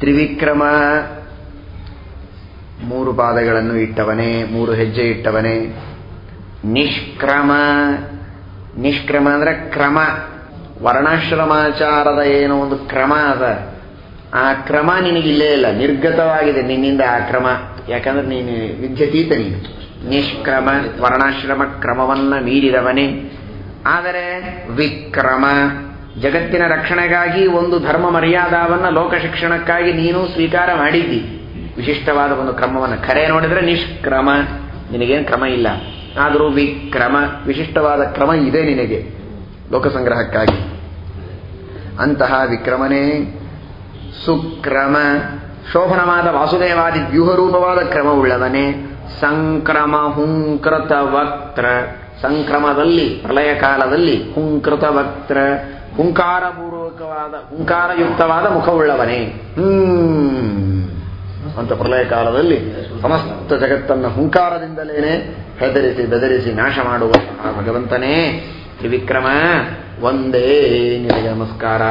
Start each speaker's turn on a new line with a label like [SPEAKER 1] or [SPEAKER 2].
[SPEAKER 1] ತ್ರಿವಿಕ್ರಮ. ಮೂರು ಪಾದಗಳನ್ನು ಇಟ್ಟವನೇ, ಮೂರು ಹೆಜ್ಜೆ ಇಟ್ಟವನೇ. ನಿಷ್ಕ್ರಮ. ನಿಷ್ಕ್ರಮ ಅಂದ್ರೆ ಕ್ರಮ. ವರ್ಣಾಶ್ರಮಾಚಾರದ ಏನೋ ಒಂದು ಕ್ರಮ ಅದ. ಆ ಕ್ರಮ ನಿನಗಿಲ್ಲೇ ಇಲ್ಲ. ನಿರ್ಗತವಾಗಿದೆ ನಿನ್ನಿಂದ ಆ ಕ್ರಮ. ಯಾಕಂದ್ರೆ ನೀನು ವಿದ್ಯತೀತ ನೀನು. ನಿಷ್ಕ್ರಮ, ವರ್ಣಾಶ್ರಮ ಕ್ರಮವನ್ನ ಮೀರಿದವನೇ. ಆದರೆ ವಿಕ್ರಮ. ಜಗತ್ತಿನ ರಕ್ಷಣೆಗಾಗಿ ಒಂದು ಧರ್ಮ ಮರ್ಯಾದಾವನ್ನು ಲೋಕ ಶಿಕ್ಷಣಕ್ಕಾಗಿ ನೀನು ಸ್ವೀಕಾರ ಮಾಡಿದ್ದಿ. ವಿಶಿಷ್ಟವಾದ ಒಂದು ಕ್ರಮವನ್ನು. ಕರೆ ನೋಡಿದರೆ ನಿಷ್ಕ್ರಮ. ನಿನಗೇನು ಕ್ರಮ ಇಲ್ಲ. ಆದರೂ ವಿಕ್ರಮ. ವಿಶಿಷ್ಟವಾದ ಕ್ರಮ ಇದೆ ನಿನಗೆ ಲೋಕಸಂಗ್ರಹಕ್ಕಾಗಿ. ಅಂತಹ ವಿಕ್ರಮನೇ ಸುಕ್ರಮ. ಶೋಭನವಾದ ವಾಸುದೇವಾದಿ ವ್ಯೂಹರೂಪವಾದ ಕ್ರಮವುಳ್ಳವನೇ ಸಂಕ್ರಮ ಹುಂಕೃತ ವಕ್ತ್ರ ಸಂಕ್ರಮದಲ್ಲಿ ಪ್ರಳಯ ಕಾಲದಲ್ಲಿ ಹುಂಕೃತ ವಕ್ತ್ರ ಹುಂಕಾರಪೂರ್ವಕವಾದ ಹುಂಕಾರಯುಕ್ತವಾದ ಮುಖವುಳ್ಳವನೇ. ಹ್ಮ್. ಅಂತ ಪ್ರಲಯ ಕಾಲದಲ್ಲಿ ಸಮಸ್ತ ಜಗತ್ತನ್ನು ಹುಂಕಾರದಿಂದಲೇನೆ ಹೆದರಿಸಿ ಬೆದರಿಸಿ ನಾಶ ಮಾಡುವಂತಹ ಭಗವಂತನೇ ತ್ರಿವಿಕ್ರಮ, ಒಂದೇ ನಿಮಗೆ ನಮಸ್ಕಾರ.